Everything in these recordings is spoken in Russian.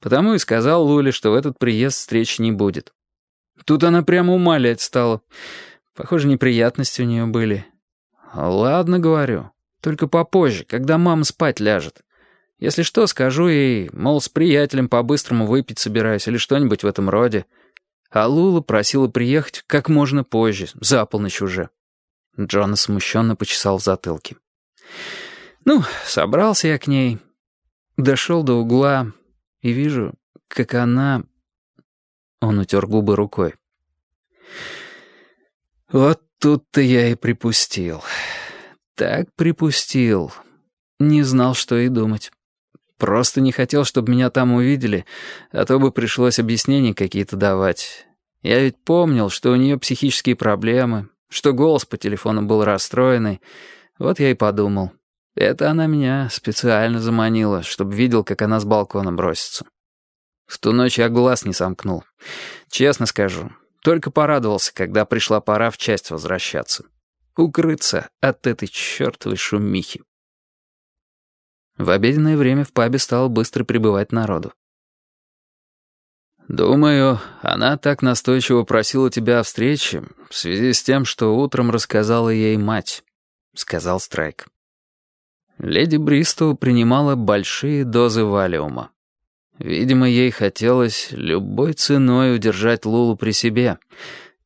Потому и сказал Луле, что в этот приезд встречи не будет. Тут она прямо умалять стала. Похоже, неприятности у нее были. «Ладно, — говорю, — только попозже, когда мама спать ляжет. Если что, скажу ей, мол, с приятелем по-быстрому выпить собираюсь или что-нибудь в этом роде. А Лула просила приехать как можно позже, за полночь уже». Джона смущенно почесал в затылке. «Ну, собрался я к ней. Дошел до угла и вижу, как она...» Он утер губы рукой. «Вот тут-то я и припустил. Так припустил. Не знал, что и думать. Просто не хотел, чтобы меня там увидели, а то бы пришлось объяснения какие-то давать. Я ведь помнил, что у нее психические проблемы, что голос по телефону был расстроенный. Вот я и подумал. Это она меня специально заманила, чтобы видел, как она с балкона бросится. В ту ночь я глаз не сомкнул. Честно скажу, только порадовался, когда пришла пора в часть возвращаться. Укрыться от этой чертовой шумихи. В обеденное время в пабе стало быстро прибывать народу. «Думаю, она так настойчиво просила тебя о встрече в связи с тем, что утром рассказала ей мать», — сказал Страйк. Леди Бристоу принимала большие дозы валиума. Видимо, ей хотелось любой ценой удержать Лулу при себе,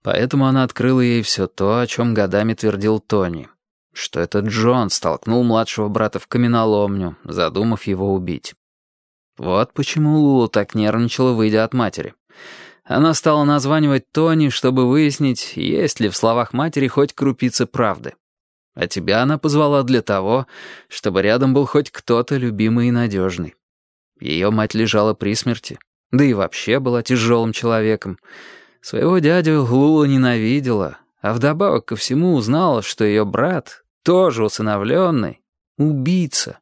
поэтому она открыла ей все то, о чем годами твердил Тони, что этот Джон столкнул младшего брата в каменоломню, задумав его убить. Вот почему Лула так нервничала, выйдя от матери. Она стала названивать Тони, чтобы выяснить, есть ли в словах матери хоть крупица правды. А тебя она позвала для того, чтобы рядом был хоть кто-то любимый и надежный. Ее мать лежала при смерти, да и вообще была тяжелым человеком. Своего дядю Лула ненавидела, а вдобавок ко всему узнала, что ее брат, тоже усыновленный, убийца.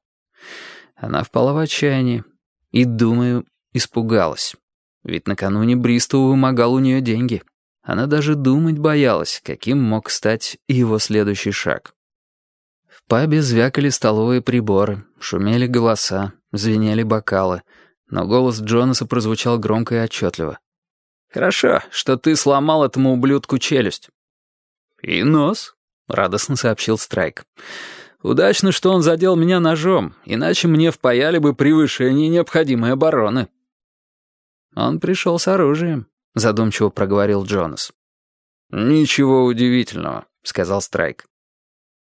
Она впала в отчаяние и, думаю, испугалась. Ведь накануне Бристоу вымогал у нее деньги. Она даже думать боялась, каким мог стать его следующий шаг. Пабе звякали столовые приборы, шумели голоса. Звенели бокалы, но голос Джонаса прозвучал громко и отчетливо. «Хорошо, что ты сломал этому ублюдку челюсть». «И нос», — радостно сообщил Страйк. «Удачно, что он задел меня ножом, иначе мне впаяли бы превышение необходимой обороны». «Он пришел с оружием», — задумчиво проговорил Джонас. «Ничего удивительного», — сказал Страйк.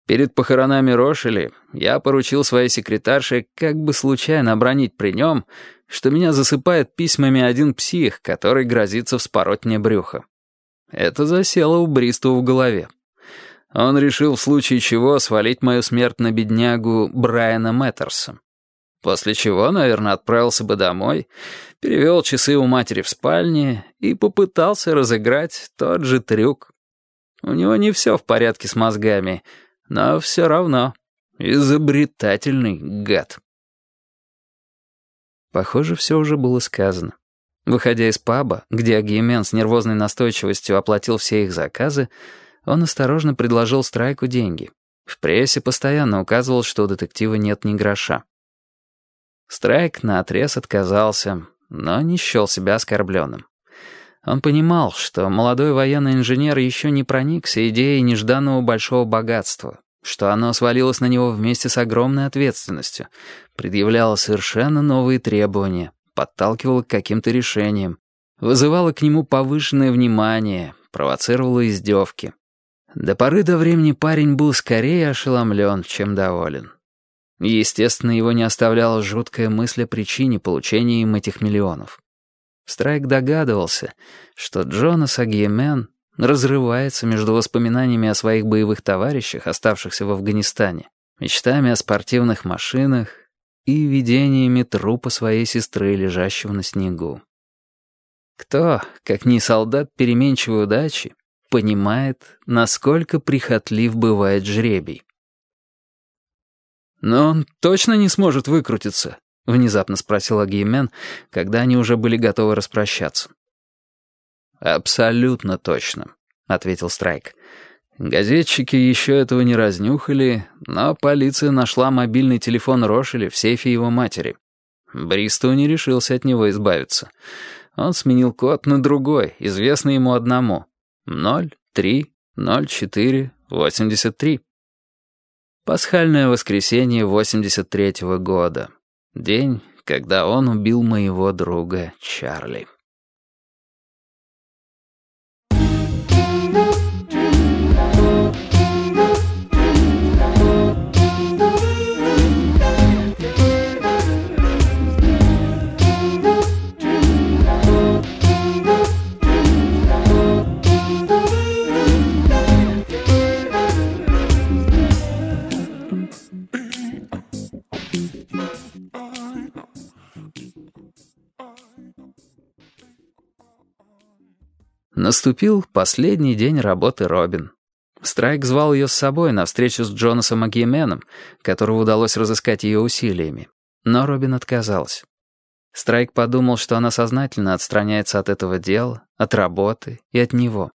Перед похоронами Рошели я поручил своей секретарше как бы случайно обронить при нем, что меня засыпает письмами один псих, который грозится вспороть мне брюхо. Это засело у Бристу в голове. Он решил в случае чего свалить мою смерть на беднягу Брайана Мэттерса. После чего, наверное, отправился бы домой, перевел часы у матери в спальне и попытался разыграть тот же трюк. У него не все в порядке с мозгами — но все равно изобретательный гад. Похоже, все уже было сказано. Выходя из паба, где Агиемен с нервозной настойчивостью оплатил все их заказы, он осторожно предложил Страйку деньги. В прессе постоянно указывал, что у детектива нет ни гроша. Страйк наотрез отказался, но не счел себя оскорбленным. Он понимал, что молодой военный инженер еще не проникся идеей нежданного большого богатства, что оно свалилось на него вместе с огромной ответственностью, предъявляло совершенно новые требования, подталкивало к каким-то решениям, вызывало к нему повышенное внимание, провоцировало издевки. До поры до времени парень был скорее ошеломлен, чем доволен. Естественно, его не оставляла жуткая мысль о причине получения им этих миллионов. Страйк догадывался, что Джонас Агьемен разрывается между воспоминаниями о своих боевых товарищах, оставшихся в Афганистане, мечтами о спортивных машинах и видениями трупа своей сестры, лежащего на снегу. Кто, как не солдат переменчивой удачи, понимает, насколько прихотлив бывает жребий. Но он точно не сможет выкрутиться, — внезапно спросил Агиемен, когда они уже были готовы распрощаться. «Абсолютно точно», — ответил Страйк. «Газетчики еще этого не разнюхали, но полиция нашла мобильный телефон Рошеля в сейфе его матери. Бристоу не решился от него избавиться. Он сменил код на другой, известный ему одному. 030483. Пасхальное воскресенье 83-го года. День, когда он убил моего друга Чарли. Наступил последний день работы Робин. Страйк звал ее с собой на встречу с Джонасом Агиеменом, которого удалось разыскать ее усилиями. Но Робин отказалась. Страйк подумал, что она сознательно отстраняется от этого дела, от работы и от него.